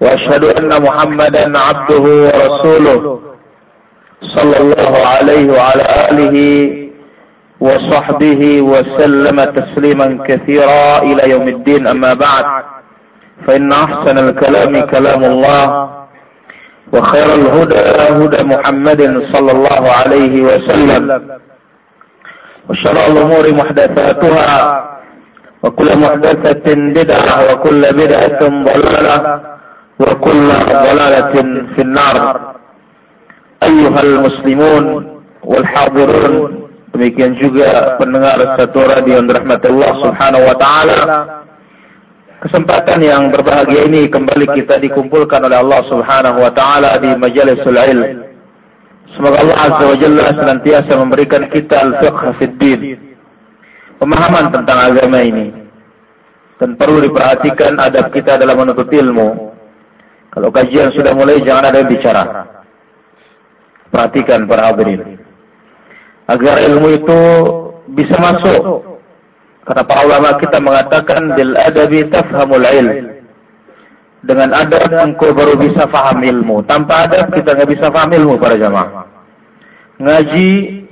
وأشهد أن محمدا عبده ورسوله صلى الله عليه وعلى آله وصحبه وسلم تسليما كثيرا إلى يوم الدين. أما بعد فإن أحسن الكلام كلام الله وخير الهدى هدى محمد صلى الله عليه وسلم وشر الأمور محدثاتها وكل محدثة بدعة وكل بدعة ضلالة وكل ضلالة في النار أيها المسلمون والحاضرون demikian juga pendengar satu radio yang dirahmati Allah Subhanahu wa taala kesempatan yang berbahagia ini kembali kita dikumpulkan oleh Allah Subhanahu wa taala di majalisul ilm semoga Allah azza wa jalla senantiasa memberikan kita al-fiqh fid din pemahaman tentang agama ini dan perlu diperhatikan adab kita dalam menuntut ilmu kalau kajian sudah mulai jangan ada yang bicara perhatikan para hadirin agar ilmu itu bisa masuk. Karena para ulama kita mengatakan bil adabi tafhamul ilm. Dengan adab engkau baru bisa faham ilmu. Tanpa adab kita nggak bisa faham ilmu para jamaah. Ngaji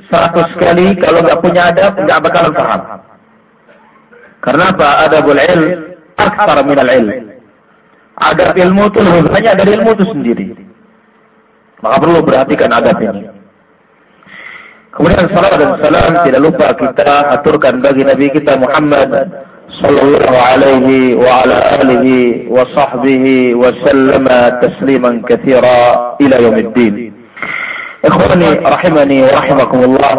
seratus kali kalau nggak punya adab nggak bakalan paham. Karena apa? Adabul ilm aksar minal ilm. Adab ilmu itu lebih banyak dari ilmu itu sendiri. Maka perlu perhatikan adab ini. Kemudian salam dan salam tidak lupa kita aturkan bagi Nabi kita Muhammad sallallahu alaihi wa ala alihi wa sahbihi wa sallama tasliman katsira ila yaumiddin. Ikhwani rahimani wa rahimakumullah.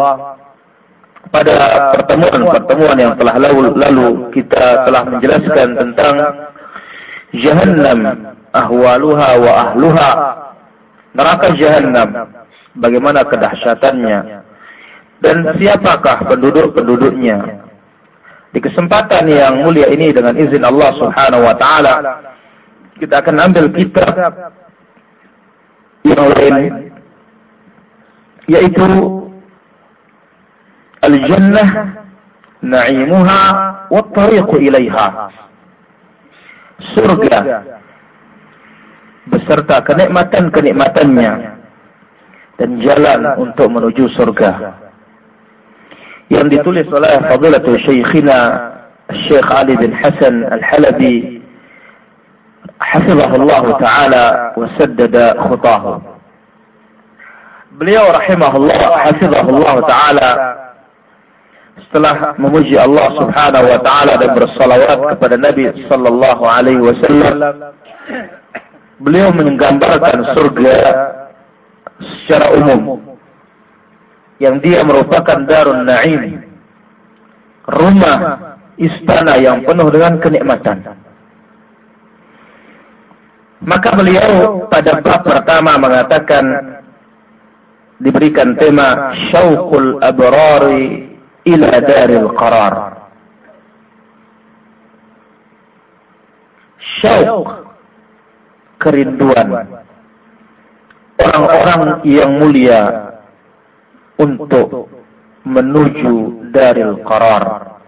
Pada pertemuan-pertemuan yang telah lalu, lalu kita telah menjelaskan tentang jahannam ahwaluha wa ahluha. Neraka jahannam bagaimana kedahsyatannya dan siapakah penduduk-penduduknya. Di kesempatan yang mulia ini dengan izin Allah Subhanahu wa taala kita akan ambil kitab yang lain yaitu Al-Jannah Na'imuha wa Tariqu Ilaiha. Surga. Beserta kenikmatan-kenikmatannya. Dan jalan untuk menuju surga. Yang ditulis oleh Fadilatul Syekhina Syekh Ali bin Hasan Al-Halabi hafizahullah taala wa saddada khutahu. Beliau rahimahullah hafizahullah taala setelah memuji Allah Subhanahu wa taala dan bersalawat kepada Nabi sallallahu alaihi wasallam beliau menggambarkan surga secara umum yang dia merupakan darun na'im rumah istana yang penuh dengan kenikmatan. Maka beliau pada bab pertama mengatakan diberikan tema syauqul abrari ila daril qarar syauq kerinduan orang-orang yang mulia untuk menuju daril qarar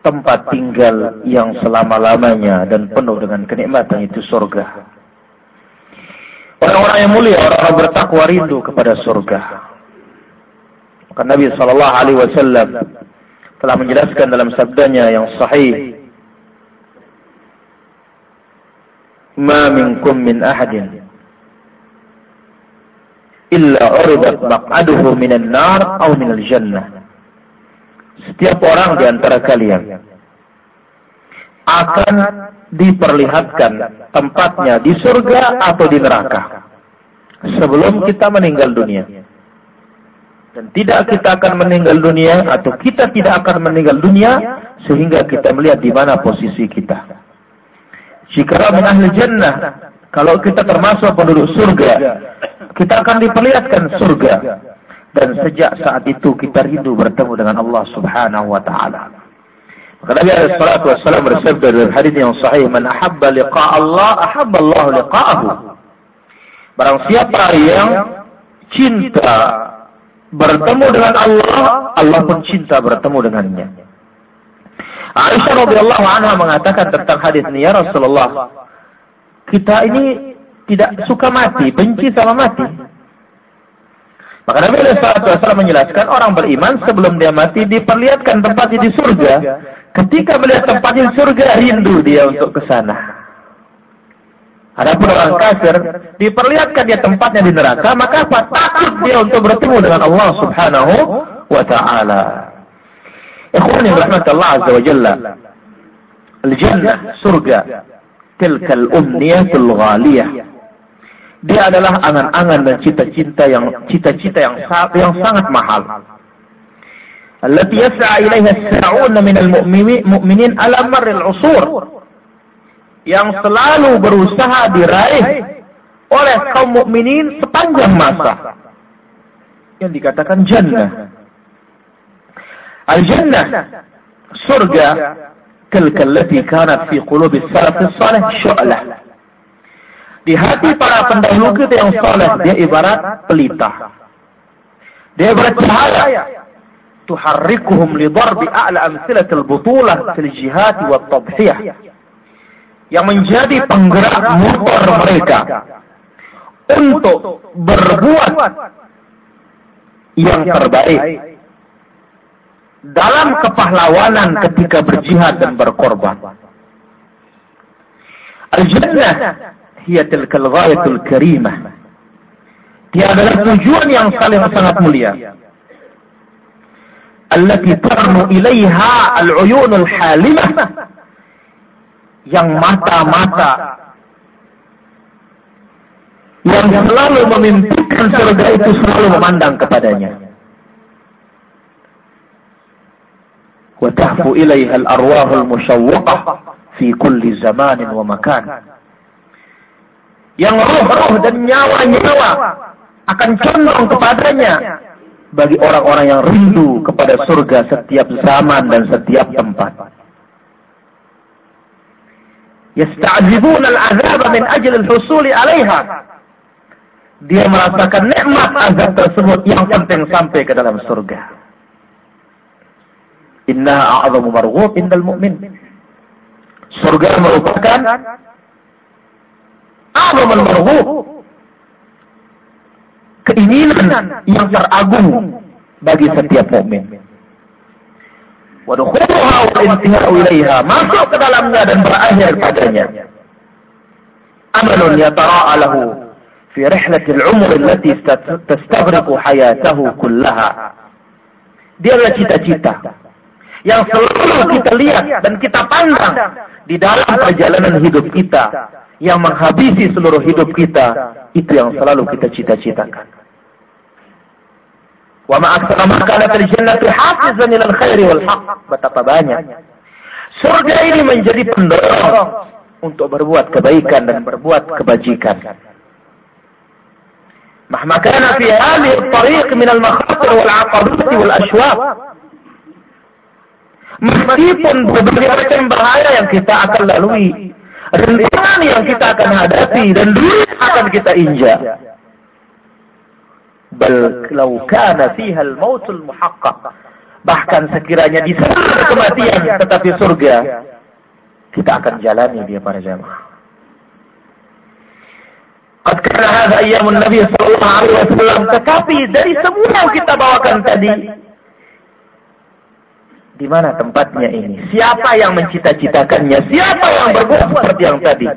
tempat tinggal yang selama-lamanya dan penuh dengan kenikmatan itu surga. Orang-orang yang mulia, orang-orang bertakwa rindu kepada surga. Maka Nabi Shallallahu Alaihi Wasallam telah menjelaskan dalam sabdanya yang sahih, "Ma minkum min ahadin illa uridat maq'aduhu minan nar atau minal jannah. Setiap orang di antara kalian akan diperlihatkan tempatnya di surga atau di neraka sebelum kita meninggal dunia. Dan tidak kita akan meninggal dunia atau kita tidak akan meninggal dunia sehingga kita melihat di mana posisi kita. Jika min ahli jannah Kalau kita termasuk penduduk surga, kita akan diperlihatkan surga. Dan sejak saat itu kita rindu bertemu dengan Allah Subhanahu wa taala. Maka Nabi alaihi salatu bersabda dalam hadis yang sahih, "Man ahabba liqa Allah, ahabba Allah liqa'ahu." Barang siapa yang cinta bertemu dengan Allah, Allah pun cinta bertemu dengannya. Aisyah radhiyallahu anha mengatakan tentang hadis ini, ya Rasulullah, kita ini tidak suka mati, benci sama mati. Maka Nabi SAW menjelaskan orang beriman sebelum dia mati diperlihatkan tempatnya di surga. Ketika melihat tempatnya di surga, rindu dia untuk ke sana. Adapun orang kafir diperlihatkan dia tempatnya di neraka, maka apa? Takut dia untuk bertemu dengan Allah Subhanahu wa taala. Ikhwani rahmatullah azza wa jalla. Al-jannah, surga. Tilkal umniyatul ghaliyah. Dia adalah angan-angan dan cita-cita yang cita-cita yang yang sangat mahal. Allati yas'a ilaiha as-sa'un min al-mu'minin ala marril usur yang selalu berusaha diraih oleh kaum mukminin sepanjang masa yang dikatakan jannah. Al-jannah surga kalkallati kanat fi qulubi salaf salih syu'lah. Di hati para pendahulu kita yang saleh dia ibarat pelita. Dia ibarat cahaya tuharrikuhum li darbi a'la amsilatil butulah fil jihad wa tadhiyah yang menjadi penggerak motor mereka untuk berbuat yang terbaik dalam kepahlawanan ketika berjihad dan berkorban. Al-jannah hiya tilkal ghayatul karimah. Dia adalah tujuan yang saling sangat mulia. Allati tarnu ilaiha al-uyunul halimah yang mata-mata yang selalu memimpikan surga itu selalu memandang kepadanya. Wa tahfu ilaiha al-arwahul musyawwaqah fi kulli zamanin wa makan. Yang roh-roh dan nyawa-nyawa akan condong kepadanya bagi orang-orang yang rindu kepada surga setiap zaman dan setiap tempat. Yasta'jibuna al-azab min ajli al-husul 'alaiha. Dia merasakan nikmat azab tersebut yang penting sampai ke dalam surga. Inna a'zamu marghub indal mu'min. Surga merupakan a'zamul marghub. Keinginan yang teragung bagi setiap mukmin. Wadukhuruha wa intihau ilaiha. Masuk ke dalamnya dan berakhir padanya. Amalun yatara'a lahu fi rihlatil umur allati tastaghriqu hayatahu kullaha. Dia adalah cita-cita yang selalu kita lihat dan kita pandang di dalam perjalanan hidup kita yang menghabisi seluruh hidup kita itu yang selalu kita cita-citakan. Wa ma aktsara ma kanat al-jannatu hafizan lil khairi wal haqq. Betapa banyak surga ini menjadi pendorong untuk berbuat kebaikan dan berbuat kebajikan. Fi hadhihi at-tariq min al-makhatir wal 'aqabat wal ashwaq. Meskipun berbagai macam bahaya yang kita akan lalui, rintangan yang kita akan hadapi dan dunia akan kita injak bal law muhaqqaq bahkan sekiranya di sana kematian tetapi surga kita akan jalani dia para jamaah Qad kana Nabi sallallahu alaihi wasallam tetapi dari semua yang kita bawakan tadi di mana tempatnya ini? Siapa yang mencita-citakannya? Siapa yang berbuat seperti yang tadi?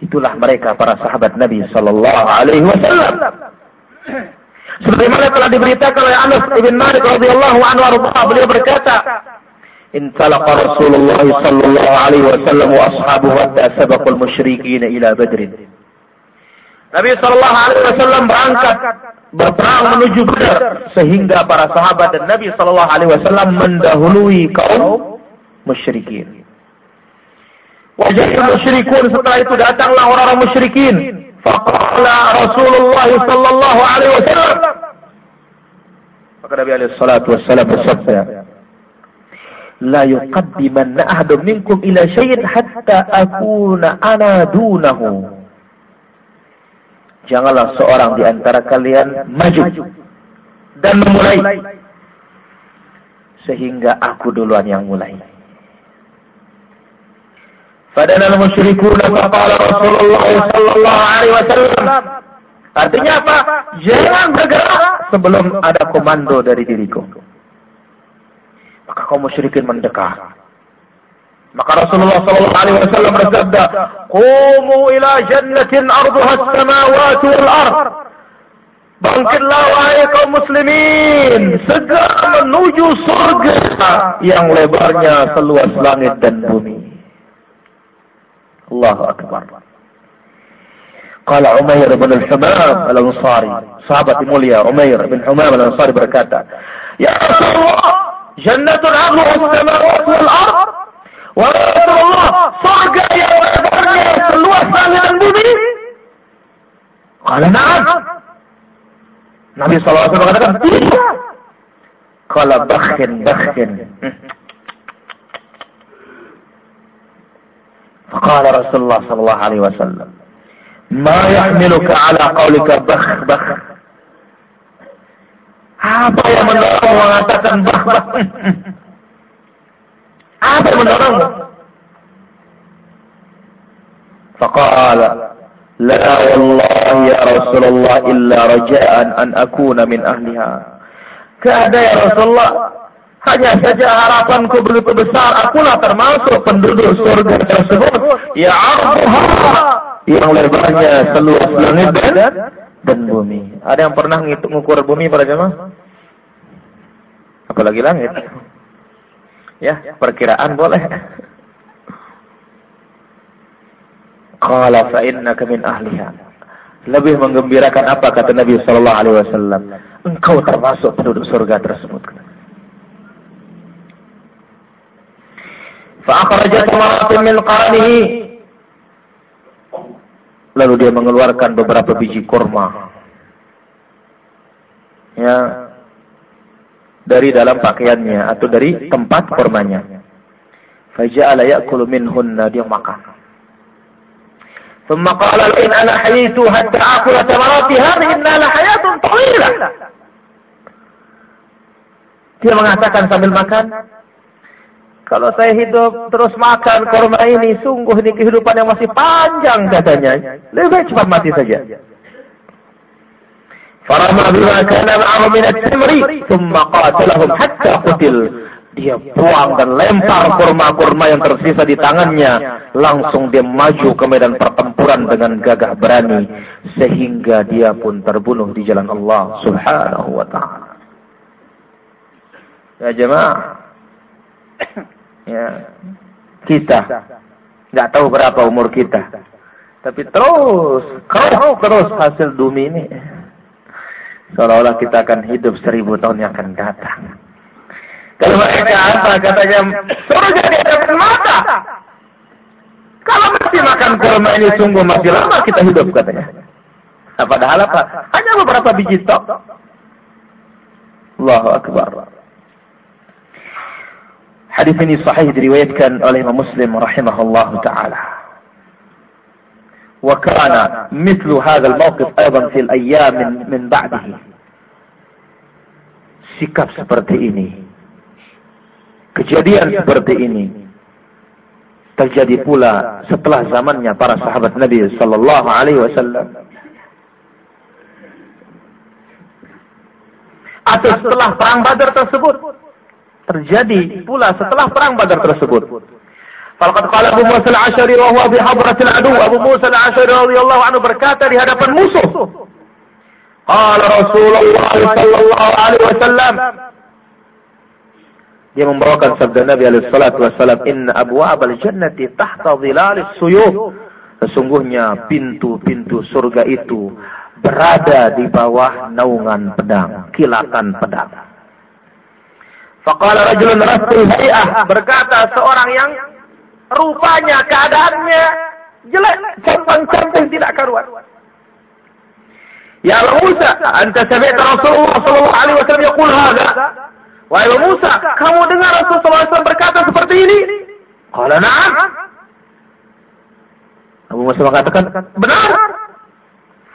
Itulah mereka para sahabat Nabi sallallahu alaihi wasallam. Sebagaimana telah diberitakan oleh Anas bin Malik radhiyallahu anhu arba beliau berkata, "Intalaqa Rasulullah sallallahu alaihi wasallam wa ashabuhu hatta sabaqul musyrikin ila Badr." Nabi sallallahu alaihi wasallam berangkat berperang menuju Badar sehingga para sahabat dan Nabi sallallahu alaihi wasallam mendahului kaum musyrikin. Wajah musyrikun setelah itu datanglah orang-orang musyrikin. Faqala Rasulullah sallallahu alaihi wasallam. Maka Nabi alaihi salatu wassalam bersabda, "La yuqaddimanna ahadun minkum ila syai'in hatta akuna ana dunahu." Janganlah seorang di antara kalian maju dan memulai sehingga aku duluan yang mulai. Fadana al-musyrikun faqala Rasulullah sallallahu alaihi wasallam. Artinya apa? Jangan bergerak sebelum ada komando dari diriku. Maka kaum musyrikin mendekat. Maka Rasulullah sallallahu alaihi wasallam bersabda, "Qumu ila jannatin arduha as-samawati wal ard." Bangkitlah wahai kaum muslimin, segera menuju surga yang lebarnya seluas langit dan bumi. الله أكبر. قال عمير بن الحمام الأنصاري صحابة موليا عمير بن حمام الأنصاري بركاته. يا رسول الله جنة عرضها السماوات والأرض. ويا رسول الله صعقة يا ابني صلوا الثاني عن قال نعم. النبي صلى الله عليه وسلم قال بخن بخن. فقال رسول الله صلى الله عليه وسلم ما يحملك على قولك بخ بخ apa yang mendorong mengatakan bah bah apa yang mendorong فقال لا والله يا رسول الله إلا رجاء أن أكون من أهلها. كأدا يا رسول الله Hanya saja harapanku begitu besar, akulah termasuk penduduk surga tersebut. Ya arduha, yang lebarnya seluas langit dan, dan bumi. Ada yang pernah ngitung ngukur bumi para jemaah? Apalagi langit. Ya, perkiraan boleh. Qala fa innaka min ahliha. Lebih menggembirakan apa kata Nabi sallallahu alaihi wasallam? Engkau termasuk penduduk surga tersebut. Fa'akhrajat maratin min qarnihi. Lalu dia mengeluarkan beberapa biji kurma. Ya. Dari dalam pakaiannya atau dari tempat kurmanya. Faja'ala ya'kulu minhunna dia makan. ثم قال إن أنا حييت حتى أكل ثمرات هذه إن لحياة طويلة. Dia mengatakan sambil makan, kalau saya hidup terus makan kurma ini, sungguh ini kehidupan yang masih panjang katanya. Lebih baik cepat mati saja. Farama bima kana ma'ahu min at-tamri, thumma qatalahum hatta. Dia buang dan lempar kurma-kurma yang tersisa di tangannya. Langsung dia maju ke medan pertempuran dengan gagah berani. Sehingga dia pun terbunuh di jalan Allah subhanahu wa ta'ala. Ya jemaah, ya. Kita. Nggak tahu berapa umur kita. Tapi terus kau terus hasil bumi ini. Seolah-olah kita akan hidup seribu tahun yang akan datang. Kalau mereka apa katanya surga di hadapan mata. Kalau masih makan kurma ini sungguh masih lama kita hidup katanya. Nah, padahal apa? Hanya beberapa biji tok Allahu Akbar Hadis ini sahih diriwayatkan oleh Imam Muslim rahimahullah taala. وكان مثل هذا الموقف أيضا في الأيام من, من بعده sikap seperti ini kejadian seperti ini terjadi pula setelah zamannya para sahabat Nabi sallallahu alaihi wasallam atau setelah perang Badar tersebut terjadi pula setelah perang Badar tersebut. Faqad qala Abu Musa al-Asy'ari wa huwa bi hadratil adu. Abu Musa al-Asy'ari radhiyallahu anhu berkata di hadapan musuh. Qala Rasulullah sallallahu alaihi wasallam dia membawakan sabda Nabi alaihi salatu wasallam, "Inna abwabal jannati tahta dhilalis suyuf." Sesungguhnya pintu-pintu surga itu berada di bawah naungan pedang, kilatan pedang. Faqala rajulun rasul hay'ah berkata seorang yang rupanya keadaannya jelek, campang-camping tidak karuan. Ya Musa, anta sami'ta Rasulullah sallallahu alaihi wasallam yaqul hadha? Wahai Musa, kamu dengar Rasulullah SAW berkata seperti ini? Qala na'am. Abu Musa mengatakan, benar.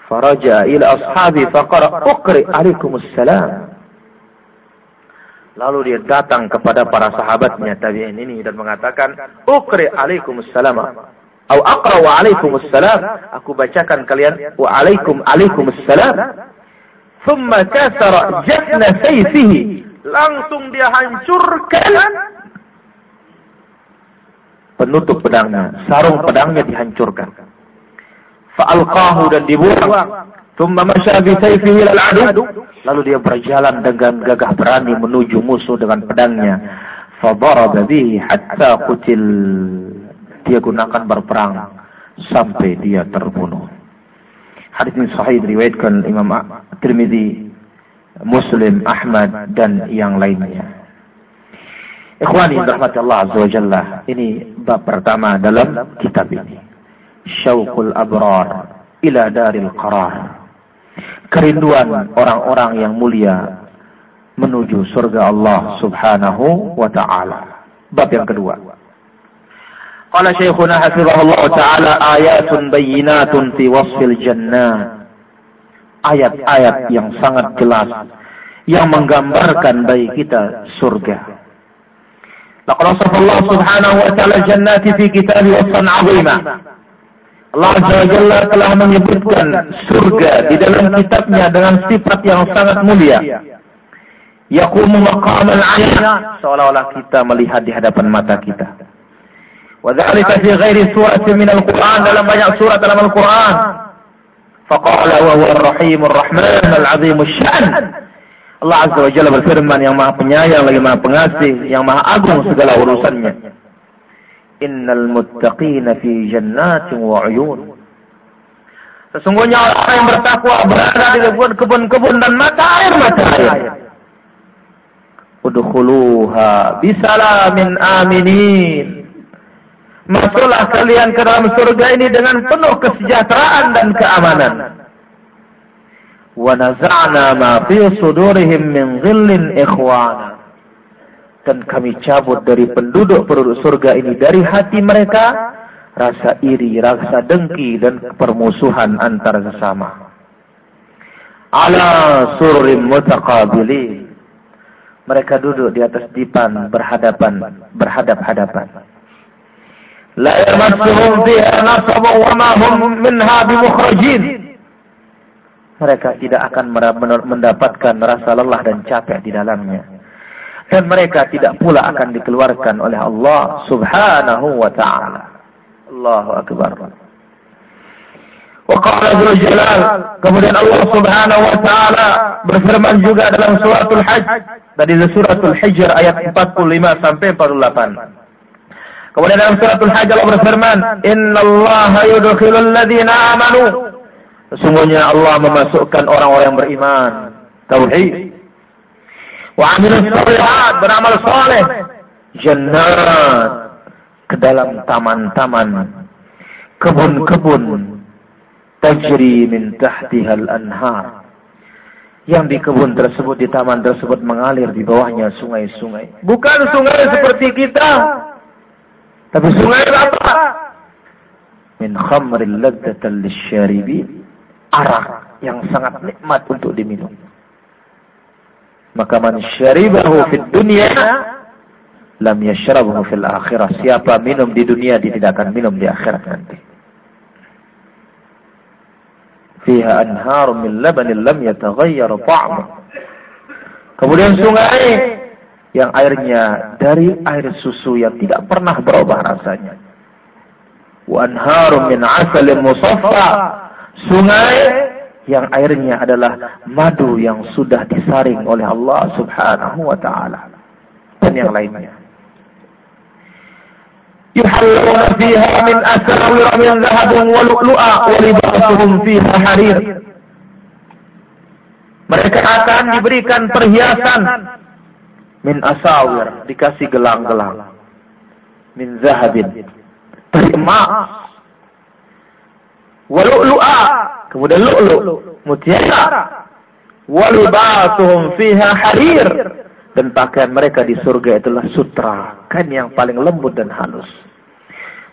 Faraja ila ashabi faqara uqri alaikumussalam. Lalu dia datang kepada para sahabatnya tabi'in ini dan mengatakan, "Uqri alaikumussalam." Atau aqra wa alaikumussalam. Aku bacakan kalian wa alaikum alaikumussalam. Thumma kasara jafna sayfihi. Langsung dia hancurkan penutup pedangnya, sarung pedangnya dihancurkan. Fa'alqahu dan dibuang Lalu dia berjalan dengan gagah berani menuju musuh dengan pedangnya. Hatta. Dia gunakan berperang sampai dia terbunuh. Hadis ini sahih diriwayatkan Imam Tirmizi, Muslim, Ahmad dan yang lainnya. Ikhwani rahmat Allah Azza wa Jalla. Ini bab pertama dalam kitab ini. Syauqul Abrar ila Daril Qarar kerinduan orang-orang yang mulia menuju surga Allah Subhanahu wa taala. Bab yang kedua. Qala Syekhuna hafizahullah taala ayatun bayyinatun fi wasfil jannah. Ayat-ayat yang sangat jelas yang menggambarkan bagi kita surga. Laqad Allah subhanahu wa ta'ala jannati fi kitabi wasfan 'azima. Allah Azza Jalla telah menyebutkan surga di dalam kitabnya dengan sifat yang sangat mulia. Yaqumu maqaman ayat seolah-olah kita melihat di hadapan mata kita. Wa dzalika fi ghairi suratin min al-Qur'an dalam banyak surat dalam Al-Qur'an. Faqala wa huwa ar-rahim ar-rahman al-azim asy-sya'n. Allah Azza wa Jalla berfirman yang Maha Penyayang lagi Maha Pengasih, yang Maha Agung segala urusannya. Innal muttaqina fi jannatin wa uyun. Sesungguhnya orang yang bertakwa berada di kebun-kebun dan mata air mata air. Udkhuluha bisalamin aminin. Masuklah kalian ke dalam surga ini dengan penuh kesejahteraan dan keamanan. Wa naza'na ma fi sudurihim min ghillin ikhwana dan kami cabut dari penduduk-penduduk surga ini dari hati mereka rasa iri, rasa dengki dan permusuhan antara sesama. Ala surim mutaqabili. Mereka duduk di atas dipan berhadapan, berhadap-hadapan. La yamassuhum fiha nasabun wa ma hum minha bimukhrajin. Mereka tidak akan mendapatkan rasa lelah dan capek di dalamnya dan mereka tidak pula akan dikeluarkan oleh Allah Subhanahu wa taala. Allahu akbar. Wa Jalal, kemudian Allah Subhanahu wa taala berfirman juga dalam suratul Hajj, tadi suratul Hijr ayat 45 sampai 48. Kemudian dalam suratul Hajj Allah berfirman, "Innallaha yudkhilul ladzina amanu" Sesungguhnya Allah memasukkan orang-orang beriman, tauhid, Wa amilus shalihat, beramal soleh. Jannat. Ke dalam taman-taman. Kebun-kebun. Tajri min tahtihal anhar. Yang di kebun tersebut, di taman tersebut mengalir di bawahnya sungai-sungai. Bukan sungai seperti kita. Tapi sungai apa? Min khamril ladzatan lisyaribin. Arak yang sangat nikmat untuk diminum. Maka man syaribahu fid dunya lam yashrabuhu fil akhirah. Siapa minum di dunia dia tidak akan minum di akhirat nanti. Fiha anhar min labanin lam yataghayyar ta'mu. Kemudian sungai yang airnya dari air susu yang tidak pernah berubah rasanya. Wa anharum min asalin musaffa. Sungai yang airnya adalah madu yang sudah disaring oleh Allah Subhanahu wa taala dan yang lainnya. Yuhalluna fiha min asawir min dhahabin wa lu'lu'a wa libasuhum fiha harir. Mereka akan diberikan perhiasan min asawir, dikasih gelang-gelang min zahabin dari emas. Walu'lu'a, kemudian lu'lu, mutiara. Walibasuhum fiha harir. Dan pakaian mereka di surga itulah sutra, kain yang paling lembut dan halus.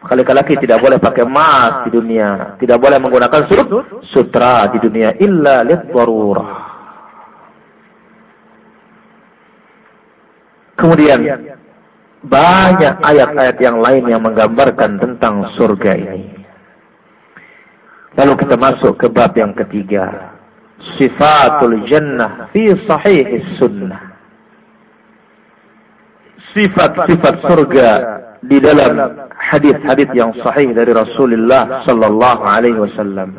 Kali laki tidak boleh pakai emas di dunia, tidak boleh menggunakan sut sutra di dunia illa lid Kemudian banyak ayat-ayat yang lain yang menggambarkan tentang surga ini. Lalu kita masuk ke bab yang ketiga. Sifatul jannah fi sahih sunnah. Sifat-sifat surga di dalam hadis-hadis yang sahih dari Rasulullah sallallahu alaihi wasallam.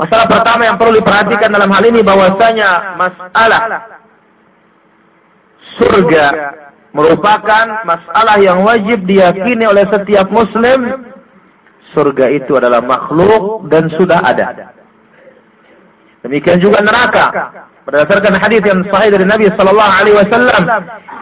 Masalah pertama yang perlu diperhatikan dalam hal ini bahwasanya masalah surga merupakan masalah yang wajib diyakini oleh setiap muslim. Surga itu adalah makhluk dan sudah ada. Demikian juga neraka. Berdasarkan hadis yang sahih dari Nabi sallallahu alaihi wasallam,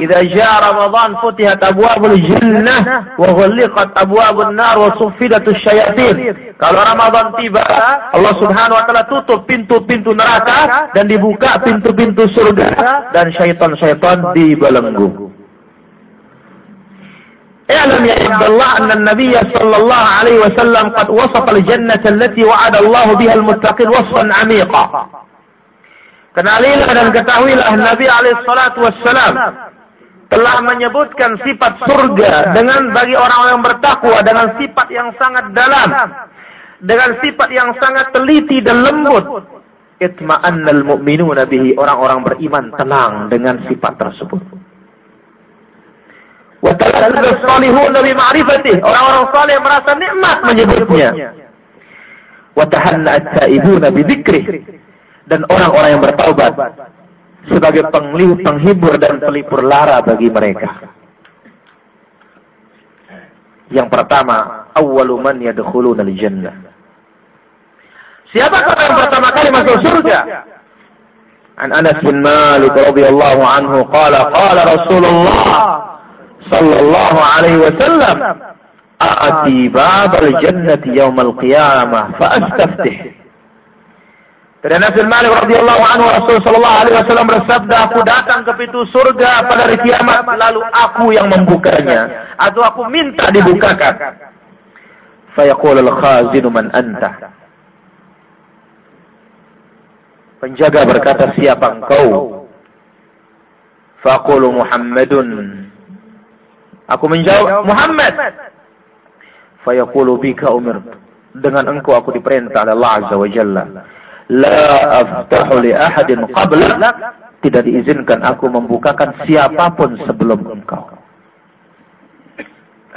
"Idza jaa Ramadan futihat abwabul jannah wa ghulliqat abwabun nar wa suffidatus syayatin." Kalau Ramadan tiba, Allah Subhanahu wa taala tutup pintu-pintu neraka dan dibuka pintu-pintu surga dan syaitan-syaitan dibelenggu. اعلم يا عبد الله أن النبي صلى الله عليه وسلم قد وصف الجنة التي وعد الله بها المتقين وصفا عميقا Kenalilah dan ketahuilah Nabi alaihissalatu wassalam telah menyebutkan sifat surga dengan bagi orang-orang yang bertakwa dengan sifat yang sangat dalam dengan sifat yang sangat teliti dan lembut itma'annal mu'minuna bihi orang-orang beriman tenang dengan sifat tersebut orang-orang saleh merasa nikmat menyebutnya dan orang-orang yang bertaubat sebagai penghibur dan pelipur lara bagi mereka. Yang pertama, awwalu man yadkhuluna al-jannah. Siapa orang yang pertama kali masuk surga? An Anas bin Malik radhiyallahu anhu qala qala Rasulullah sallallahu alaihi wasallam a'ti babal jannati yaumal qiyamah fa astaftih dari Nabi Malik radhiyallahu anhu Rasul sallallahu alaihi wasallam bersabda, "Aku datang ke pintu surga pada hari kiamat, lalu aku yang membukanya atau aku minta dibukakan." Fayaqul al-khazin man anta? Penjaga berkata, "Siapa engkau?" Faqulu Muhammadun. Aku menjawab, "Muhammad." Fayaqulu bika umir. Dengan engkau aku diperintah oleh Allah Azza wa Jalla la aftahu li ahadin qabla tidak diizinkan aku membukakan siapa pun sebelum engkau.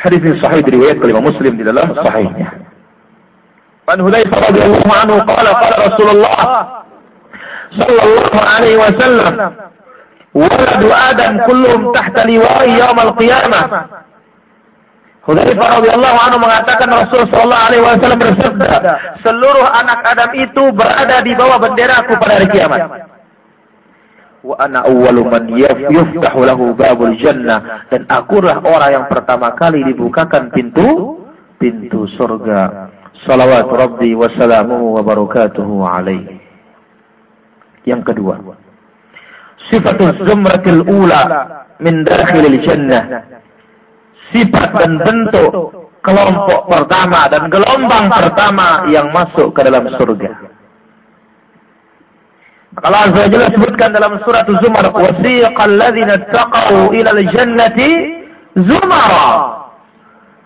Hadis ini sahih diriwayatkan oleh Muslim di dalam sahihnya. An Hudzaifah radhiyallahu anhu qala qala Rasulullah sallallahu alaihi wasallam waladu Adam kulluhum tahta liwa'i yaumil qiyamah Hudzaifah radhiyallahu anhu mengatakan Rasul sallallahu alaihi wasallam bersabda, seluruh anak Adam itu berada di bawah benderaku pada hari kiamat. Wa ana awwalu man yuftahu lahu babul jannah dan akulah orang yang pertama kali dibukakan pintu pintu surga. Salawat Rabbi wa salamuhu wa barakatuhu alaihi. Yang kedua, sifatul zumratil ula min dakhilil jannah sifat dan bentuk kelompok pertama dan gelombang pertama yang masuk ke dalam surga. Kalau Allah Jalla sebutkan dalam surat Zumar, "Wasiqal ladzina taqaw ila al-jannati zumara."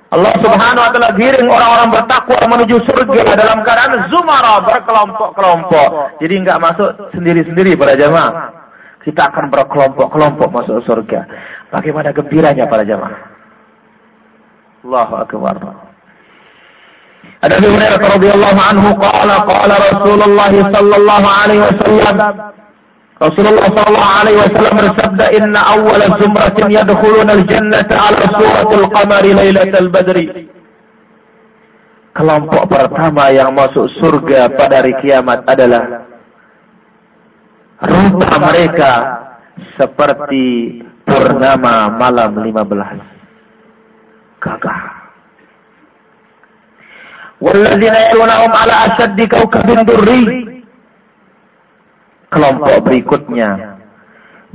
Allah Subhanahu wa taala giring orang-orang bertakwa menuju surga dalam keadaan zumara berkelompok-kelompok. Jadi enggak masuk sendiri-sendiri para jemaah. Kita akan berkelompok-kelompok masuk surga. Bagaimana gembiranya para jamaah. Allahu Akbar. Ada Abu Hurairah radhiyallahu anhu qala qala Rasulullah sallallahu alaihi wasallam Rasulullah sallallahu alaihi wasallam bersabda inna awwal zumratin yadkhuluna al-jannata ala suratil qamari lailatal badri Kelompok pertama yang masuk surga pada hari kiamat adalah rupa mereka seperti purnama malam 15 gagah. Walladzina yalunahum ala asyaddi kaukabin durri. Kelompok berikutnya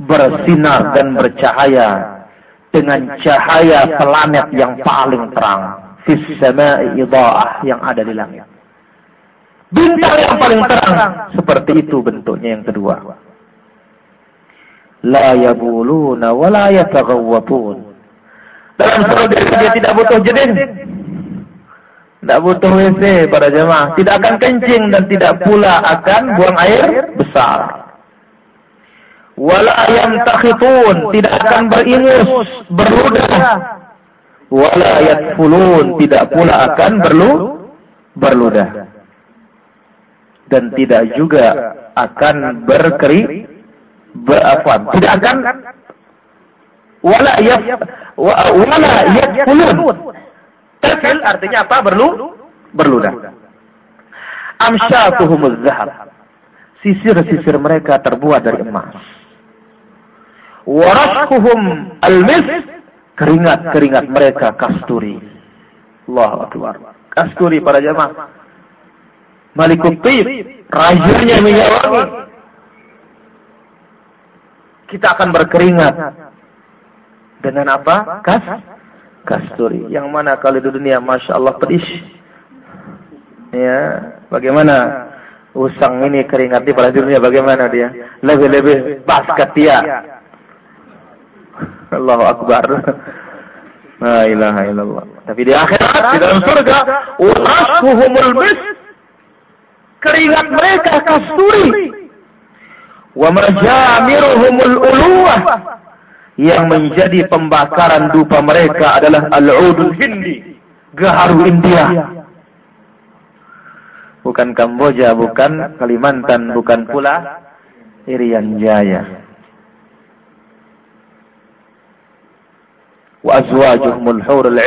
bersinar dan bercahaya dengan cahaya planet yang paling terang. Fis sama'i yang ada di langit. Bintang yang paling terang. Seperti itu bentuknya yang kedua. La yabuluna wa la yataghawwatun. Dalam surga dia tidak butuh jeding. Tidak butuh WC para jemaah. Tidak akan kencing dan tidak pula akan buang air besar. Wala yamtakhitun. Tidak akan beringus, berludah. Wala yatfulun. Tidak pula akan berlu, berludah dan tidak juga akan berkeri berapa tidak akan. Wala yaf wala yafulun tafil artinya apa? Berlu berludah. Amsyatuhumuz zahab. Sisir-sisir mereka terbuat dari emas. Waraskuhum almis keringat-keringat mereka kasturi. Allah Akbar. Kasturi para jamaah Malikut Tib, rajanya minyak wangi. Kita akan berkeringat dengan apa? Kas, kasturi. Yang mana kalau di dunia, masya Allah pedis. Ya, bagaimana usang ini keringat di pada dunia? Bagaimana dia? Lebih-lebih pas ketia. Allahu Akbar. La ilaha illallah. Tapi di akhirat, di dalam surga, urashuhumul bis keringat mereka kasturi. Wa majamiruhumul uluwah. Yang menjadi pembakaran dupa mereka adalah al-udul hindi. Gaharu India. Bukan Kamboja bukan Kalimantan bukan pula Irian Jaya. Wa azwajuhumul hurul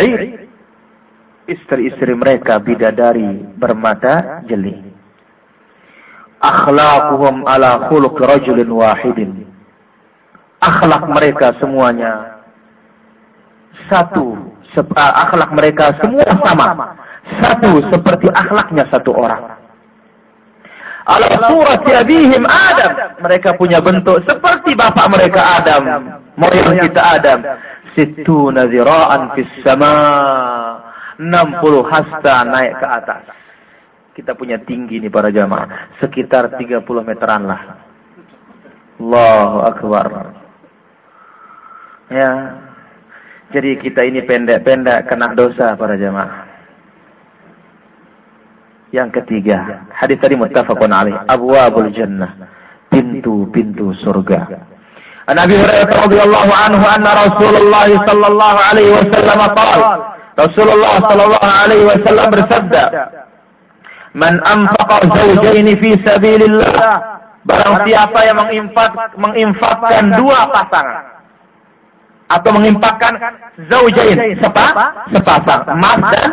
istri-istri mereka bidadari bermata jeli akhlaquhum ala khuluq rajulin wahidin. Akhlak mereka semuanya satu, ah, akhlak mereka semua sama. Satu seperti akhlaknya satu orang. Ala surati abihim Adam. Mereka punya bentuk seperti bapak mereka Adam. Moyang kita Adam. Situ naziraan fis sama. 60 hasta naik ke atas. Kita punya tinggi nih para jamaah. Sekitar 30 meteran lah. Allahu Akbar. Ya. Jadi kita ini pendek-pendek kena dosa para jamaah. Yang ketiga, hadis tadi muttafaqun alaih, abwabul jannah, pintu-pintu surga. An Abi Hurairah radhiyallahu anhu anna Rasulullah sallallahu alaihi wasallam qala Rasulullah sallallahu alaihi wasallam bersabda Man anfaqa zawjaini fi sabilillah. Barang siapa yang menginfak, menginfakkan dua pasangan atau menginfakkan zaujain sepa, sepasang. Emas dan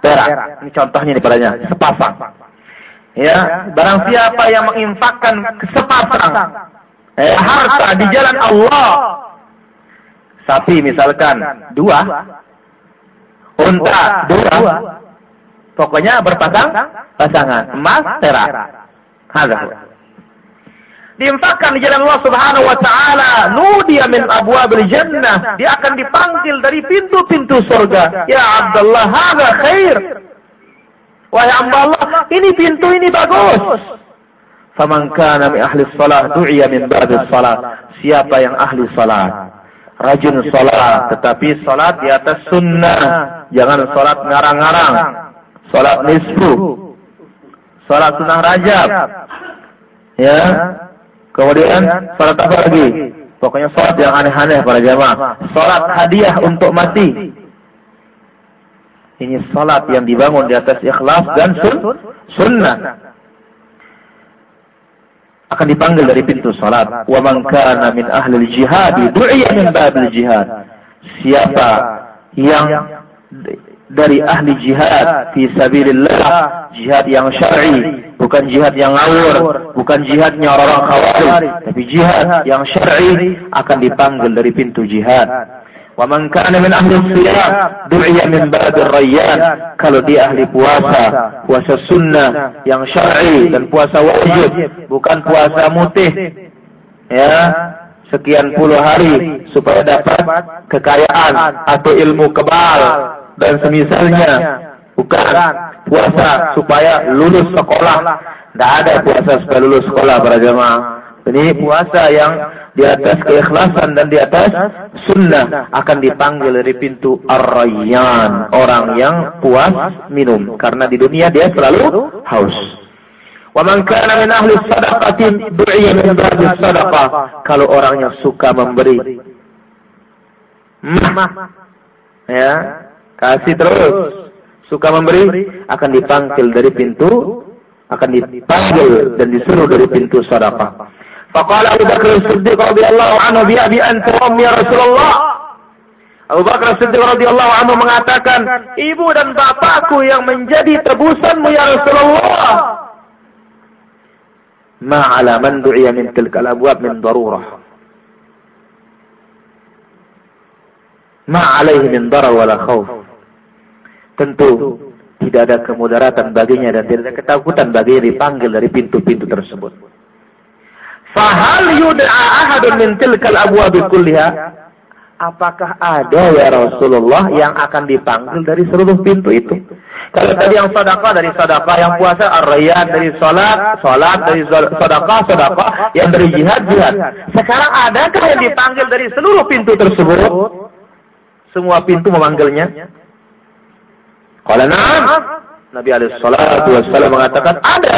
perak. Ini contohnya nih padanya. Sepasang. Ya, barang siapa yang menginfakkan sepasang. eh, harta di jalan Allah. Sapi misalkan dua, unta dua, Pokoknya berpasang pasangan emas perak. Hadza. Diinfakkan di jalan Allah Subhanahu wa taala, nudiya min abwabil jannah. Dia akan dipanggil dari pintu-pintu surga. Ya Abdullah, hadza khair. Wahai hamba Allah, ini pintu ini bagus. Faman kana min ahli salat du'iya min babis salat. Siapa yang ahli salat? Rajin salat, tetapi salat di atas sunnah. Jangan salat ngarang-ngarang Salat nisfu. Salat sunnah rajab. Ya. Kemudian salat apa lagi? Pokoknya salat yang aneh-aneh para jamaah. Salat hadiah untuk mati. Ini salat yang dibangun di atas ikhlas dan sun sunnah. Akan dipanggil dari pintu salat. Wa man kana min ahli jihad du'iya min babil jihad. Siapa yang dari ahli jihad fi sabilillah, jihad yang syar'i, bukan jihad yang ngawur, bukan jihadnya orang khawarij, tapi jihad yang syar'i akan dipanggil dari pintu jihad. Wa man kana min ahli siyam du'iya min ba'dir rayyan. Kalau dia ahli puasa, puasa sunnah yang syar'i dan puasa wajib, bukan puasa mutih. Ya, sekian puluh hari supaya dapat kekayaan atau ilmu kebal dan semisalnya bukan puasa supaya lulus sekolah tidak ada puasa supaya lulus sekolah para jemaah ini puasa yang di atas keikhlasan dan di atas sunnah akan dipanggil dari pintu ar-rayyan orang yang puas minum karena di dunia dia selalu haus. Kalau orang yang suka memberi. Mah. Ya, kasih terus. Suka memberi akan dipanggil dari pintu akan dipanggil dan disuruh dari pintu sedekah. Faqala Abu Bakar Siddiq radhiyallahu anhu bi abi anta ya Rasulullah. Abu Bakar Siddiq radhiyallahu anhu mengatakan, "Ibu dan bapakku yang menjadi tebusanmu ya Rasulullah." Ma ala man du'iya min tilkal abwab min darurah. Ma alaihi min darar wala khauf. Tentu tidak ada kemudaratan baginya dan tidak ada ketakutan baginya dipanggil dari pintu-pintu tersebut. Fahal yud'a ahadun min tilkal abwabi kulliha? Apakah ada ya Rasulullah yang akan dipanggil dari seluruh pintu itu? Kalau tadi yang sedekah dari sedekah, yang puasa ar-rayyan dari salat, salat dari sedekah, sedekah, yang dari jihad, jihad. Sekarang adakah yang dipanggil dari seluruh pintu tersebut? Semua pintu memanggilnya. Kalau na'am. Nabi alaihi salatu wassalam mengatakan ada.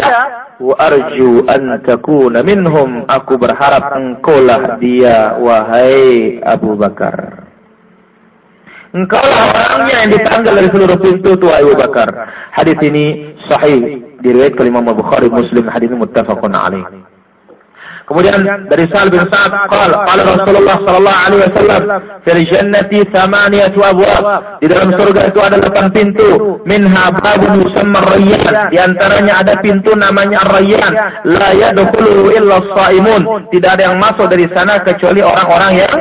Wa arju an takuna minhum. Aku berharap engkaulah dia wahai Abu Bakar. Engkaulah orangnya yang dipanggil dari seluruh pintu itu Abu Bakar. Hadis ini sahih diriwayatkan oleh Imam Bukhari Muslim hadis muttafaqun alaih. Kemudian dari Sa'ad bin Sa'ad qala qala Rasulullah sallallahu alaihi wasallam fil jannati thamaniyatu abwab di dalam surga itu ada delapan pintu. Minha babun yusamma rayyan di antaranya ada pintu namanya rayyan la yadkhulu illa shaimun tidak ada yang masuk dari sana kecuali orang-orang yang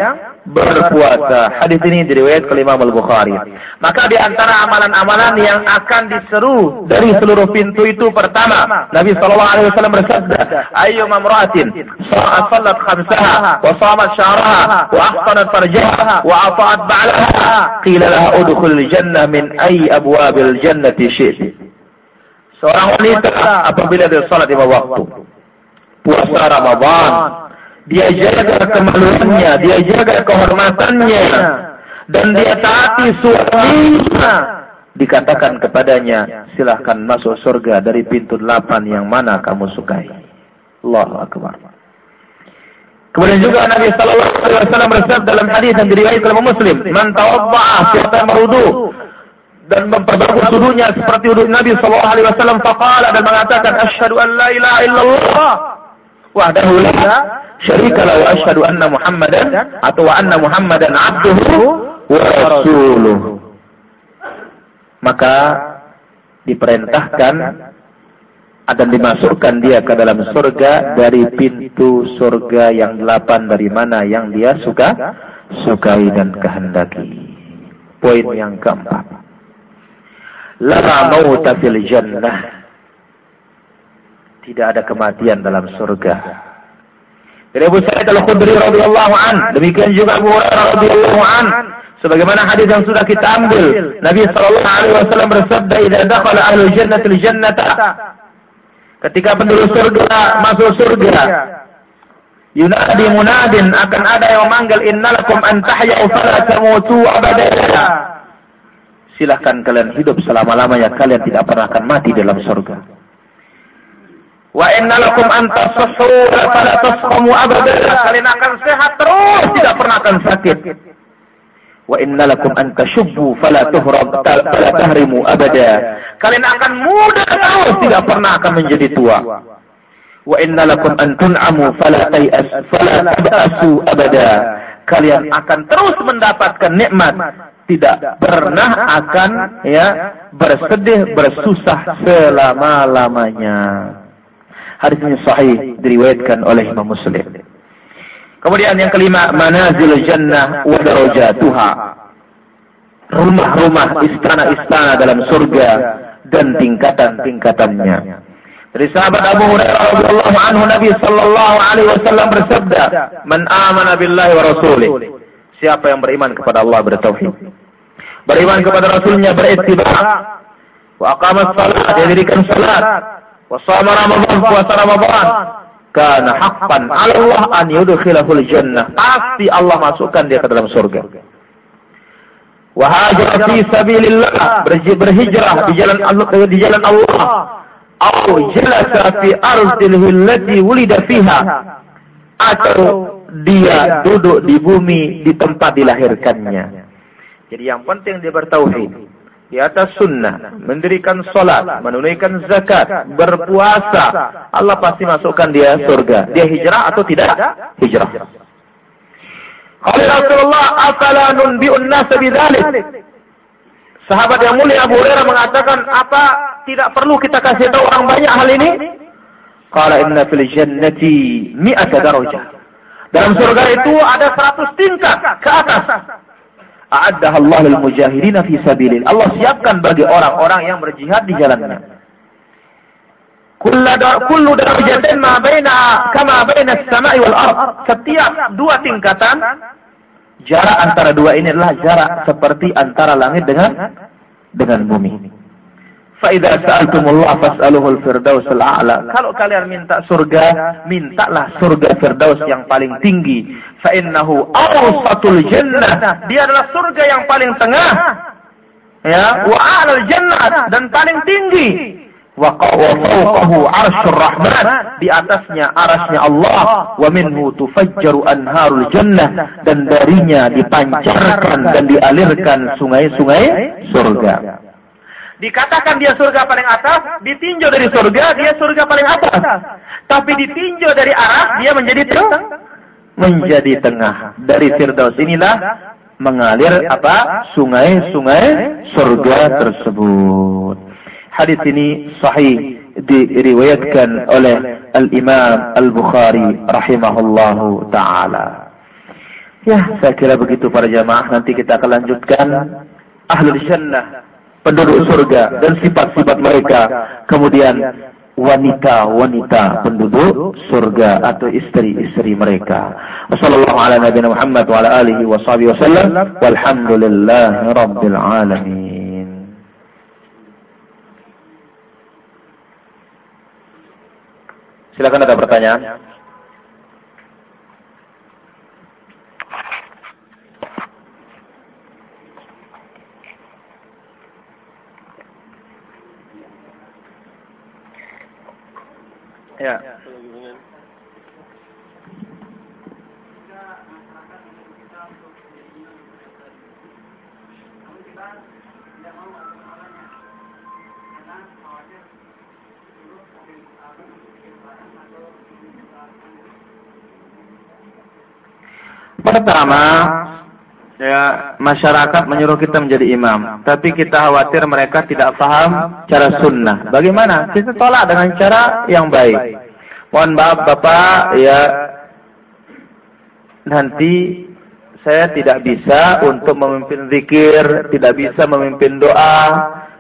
berpuasa. Hadis ini diriwayatkan oleh Imam Al-Bukhari. Maka di antara amalan-amalan yang akan diseru dari seluruh pintu itu pertama, Nabi sallallahu alaihi wasallam bersabda, "Ayyuma imra'atin salat khamsaha wa shamat syahraha wa ahsanat farjaha wa ata'at ba'laha, qila laha udkhulil jannah min ayyi abwabil jannati syi'ti." Seorang wanita apabila dia salat lima waktu, puasa Ramadan, dia jaga kemaluannya, dia jaga kehormatannya, dan dia taati suaminya. Dikatakan kepadanya, silahkan masuk surga dari pintu delapan yang mana kamu sukai. Allah Akbar. Kemudian juga Nabi Sallallahu Alaihi Wasallam bersabda dalam hadis yang diriwayatkan oleh Muslim, "Man yang berwudu dan memperbagus wudunya seperti wudu Nabi Sallallahu Alaihi Wasallam, dan mengatakan, Ashhadu an la ilaha illallah wahdahu syarika lahu wa asyhadu anna Muhammadan atau Muhammadan abduhu wa rasuluh. Maka diperintahkan dan dimasukkan dia ke dalam surga dari pintu surga yang delapan dari mana yang dia suka sukai dan kehendaki. Poin yang keempat. La mauta fil jannah. Tidak ada kematian dalam surga. Dari Abu Sa'id Al-Khudri radhiyallahu an, demikian juga Abu Hurairah radhiyallahu an, sebagaimana hadis yang sudah kita ambil. Nabi sallallahu alaihi wasallam bersabda, "Idza dakhala ahlul jannati al-jannata" Ketika penduduk surga masuk surga, yunadi munadin akan ada yang memanggil innalakum an tahya'u fala tamutu abada. Silahkan kalian hidup selama-lamanya, kalian tidak pernah akan mati dalam surga. Wa inna lakum an tasahhu fala tasqamu abada. Kalian akan sehat terus, tidak pernah akan sakit. Wa inna lakum an tashubbu fala tuhrab fala tahrimu abada. Kalian akan muda terus, tidak pernah akan menjadi tua. Wa inna lakum an tun'amu fala tay'as fala tab'asu abada. Kalian akan terus mendapatkan nikmat, tidak pernah akan ya bersedih bersusah selama-lamanya. Hadis ini sahih diriwayatkan oleh Imam Muslim. Kemudian yang kelima, manazil jannah wa darajatuha. Rumah-rumah, istana-istana dalam surga dan tingkatan-tingkatannya. Dari sahabat Abu Hurairah radhiyallahu anhu Nabi sallallahu alaihi wasallam bersabda, "Man amana billahi wa rasulih." Siapa yang beriman kepada Allah bertauhid. Beriman kepada Rasulnya berittiba. Wa aqama salat, dia dirikan salat. Wa shama Ramadan, puasa Ramadan. Kana haqqan Allah an yudkhilahul jannah. Pasti Allah masukkan dia ke dalam surga. Wa hajara fi sabilillah, berhijrah di jalan Allah di jalan Allah. Au jalasa fi ardil allati wulida fiha. Atau dia duduk di bumi di tempat dilahirkannya. Jadi yang penting dia bertauhid. Di atas sunnah, mendirikan solat, menunaikan zakat, berpuasa, Allah pasti masukkan dia surga. Dia hijrah atau tidak? Hijrah. Kalau Rasulullah, "Afala nunbi'un nas bidzalik?" Sahabat yang mulia Abu Hurairah mengatakan, "Apa tidak perlu kita kasih tahu orang banyak hal ini?" Qala inna fil jannati mi'ata darajah. Dalam surga itu ada 100 tingkat ke atas. A'addaha Allah lil mujahidin fi sabilil. Allah siapkan bagi orang-orang yang berjihad di jalannya. Kullu darajatin ma baina kama baina as-sama'i wal ard. Setiap dua tingkatan jarak antara dua ini adalah jarak seperti antara langit dengan dengan bumi. Fa'idha sa'altumullah fas'aluhul firdaus al'a'la. Kalau kalian minta surga, mintalah surga firdaus yang paling tinggi. Fa'innahu awsatul jannah. Dia adalah surga yang paling tengah. Ya, wa'alal jannah. Dan paling tinggi. Wa fawqahu arsyur rahman. Di atasnya arasnya Allah. Wa minhu tufajjaru anharul jannah. Dan darinya dipancarkan dan dialirkan sungai-sungai surga. Dikatakan dia surga paling atas, ditinjau dari surga, dia surga paling atas. Tapi ditinjau dari arah, dia menjadi tengah. Menjadi tengah. Dari Firdaus inilah mengalir apa? Sungai-sungai surga tersebut. Hadis ini sahih diriwayatkan oleh Al-Imam Al-Bukhari rahimahullahu taala. Ya, saya kira begitu para jamaah. Nanti kita akan lanjutkan Ahlul Jannah penduduk surga dan sifat-sifat mereka. Kemudian wanita-wanita penduduk surga atau istri-istri mereka. Wassalamualaikum warahmatullahi wabarakatuh. Wa alihi wasallam. Walhamdulillahi rabbil alamin. Silakan ada pertanyaan. Ya. Pertama, ya masyarakat menyuruh kita menjadi imam, tapi kita khawatir mereka tidak paham cara sunnah. Bagaimana? Kita tolak dengan cara yang baik. Mohon maaf Bapak, ya nanti saya tidak bisa untuk memimpin zikir, tidak bisa memimpin doa.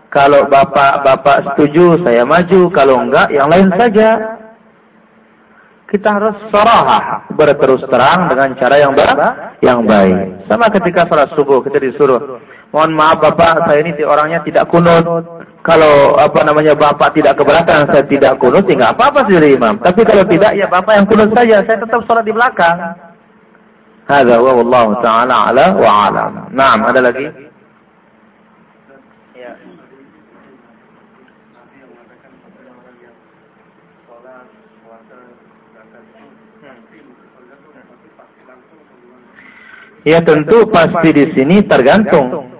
Kalau Bapak-bapak setuju, saya maju. Kalau enggak, yang lain saja kita harus sarah berterus terang dengan cara yang baik yang baik. Sama ketika salat subuh kita disuruh mohon maaf bapak saya ini orangnya tidak kunut. Kalau apa namanya bapak tidak keberatan saya tidak kunut ya apa apa sih imam. Tapi kalau tidak ya bapak yang kunut saja saya tetap salat di belakang. Hadza wa taala ala wa alam. Naam, ada lagi? Ya tentu pasti di sini tergantung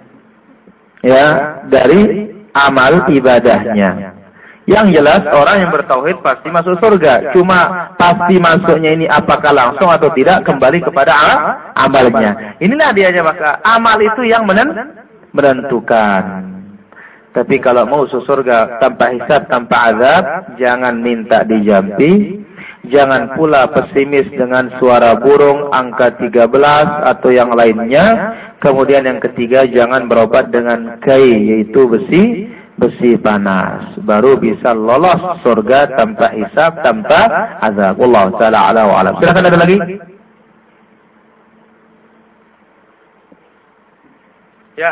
ya dari amal ibadahnya. Yang jelas orang yang bertauhid pasti masuk surga. Cuma pasti masuknya ini apakah langsung atau tidak kembali kepada amalnya. Inilah dia aja maka amal itu yang menentukan. Tapi kalau mau surga tanpa hisab, tanpa azab, jangan minta dijampi, Jangan pula pesimis dengan suara burung angka 13 atau yang lainnya. Kemudian yang ketiga, jangan berobat dengan kai, yaitu besi besi panas. Baru bisa lolos surga tanpa hisab, tanpa azab. Allah Ta'ala ala wa alam. Silakan ada lagi. Ya.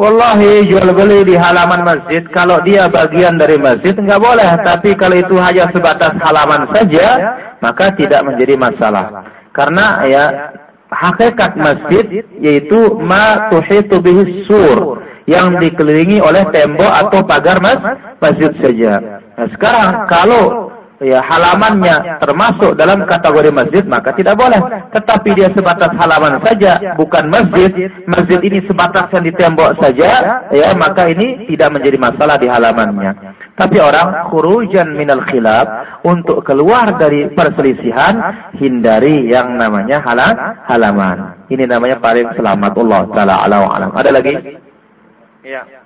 Wallahi jual beli di halaman masjid kalau dia bagian dari masjid enggak boleh tapi kalau itu hanya sebatas halaman saja maka tidak menjadi masalah karena ya hakikat masjid yaitu ma tuhitu sur yang dikelilingi oleh tembok atau pagar mas masjid saja. Nah, sekarang kalau ya halamannya termasuk dalam kategori masjid maka tidak boleh. Tetapi dia sebatas halaman saja bukan masjid. Masjid ini sebatas yang di tembok saja ya maka ini tidak menjadi masalah di halamannya. Tapi orang khurujan minal khilaf untuk keluar dari perselisihan hindari yang namanya halang halaman. Ini namanya paling selamat. Allah taala alam. Ada lagi? Ya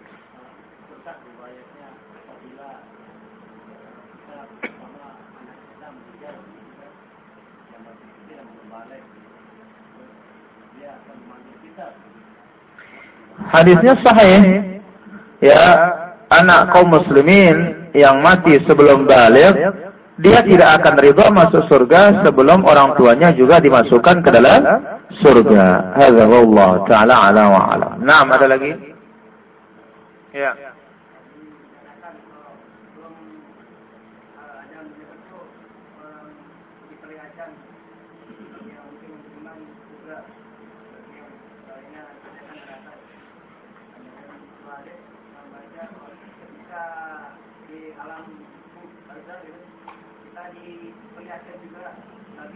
Hadisnya sahih. Ya, anak kaum muslimin yang mati sebelum balik, dia tidak akan ridho masuk surga sebelum orang tuanya juga dimasukkan ke dalam surga. Hadza wallah taala ala wa ala. Ada lagi? Ya.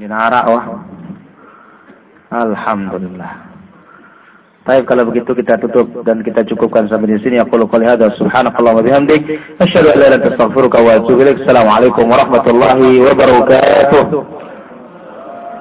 Ini narak wah. Alhamdulillah. Baik kalau begitu kita tutup dan kita cukupkan sampai di sini. Aku qouli hadza subhanakallah wa bihamdik asyhadu an la ilaha illa anta astaghfiruka wa atubu ilaik. Assalamualaikum warahmatullahi wabarakatuh.